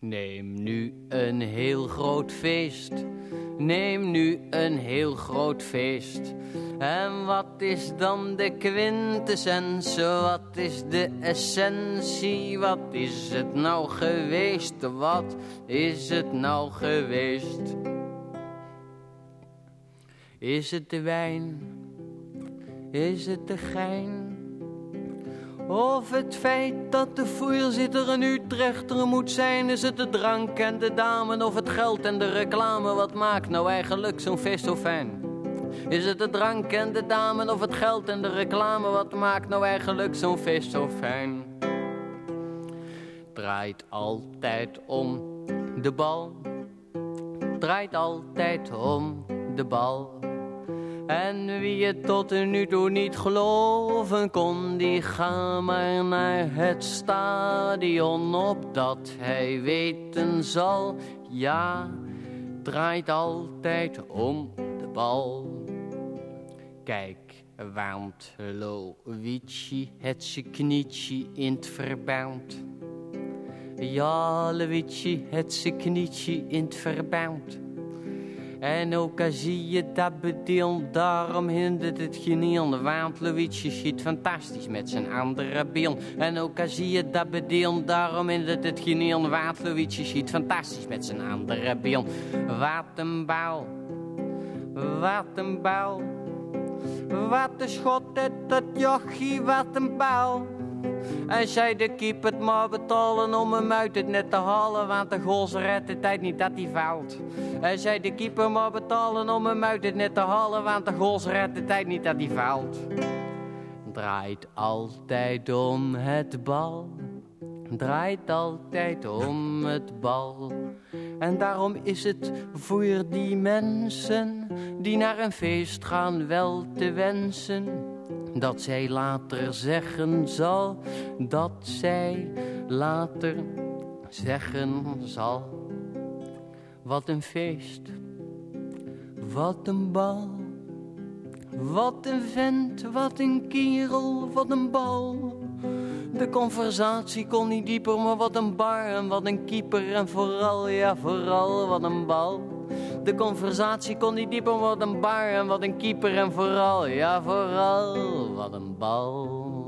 Neem nu een heel groot feest. Neem nu een heel groot feest. En wat is dan de quintessence? Wat is de essentie? Wat is het nou geweest? Wat is het nou geweest? Is het de wijn? Is het de gein? Of het feit dat de voorzitter een Utrechter moet zijn, is het de drank en de dame of het geld en de reclame, wat maakt nou eigenlijk zo'n feest zo fijn? Is het de drank en de dame of het geld en de reclame, wat maakt nou eigenlijk zo'n feest zo fijn? Draait altijd om de bal, draait altijd om de bal. En wie het tot nu toe niet geloven kon, die ga maar naar het stadion opdat hij weten zal. Ja, draait altijd om de bal. Kijk, waant Lovici het zijn knietje in het verband. Ja, Lovici het zijn knietje in het verband. En ook al zie je dat bedeeld, daarom hindert het geniel. Want Luigi schiet fantastisch met zijn andere beeld. En ook al zie je dat bedeeld, daarom hindert het geniel. Want Luigi schiet fantastisch met zijn andere beeld. Wat een bal, wat een bal. Wat een schot, dat jochie, wat een bal. En zei de keeper maar betalen om hem uit het net te halen, want de goal redt de tijd niet dat hij valt. En zei de keeper maar betalen om hem uit het net te halen, want de goal redt de tijd niet dat hij valt. Draait altijd om het bal, draait altijd om het bal. En daarom is het voor die mensen die naar een feest gaan wel te wensen dat zij later zeggen zal, dat zij later zeggen zal. Wat een feest, wat een bal, wat een vent, wat een kerel, wat een bal. De conversatie kon niet dieper, maar wat een bar en wat een keeper en vooral, ja vooral, wat een bal. De conversatie kon niet dieper, wat een bar en wat een keeper en vooral, ja vooral, wat een bal.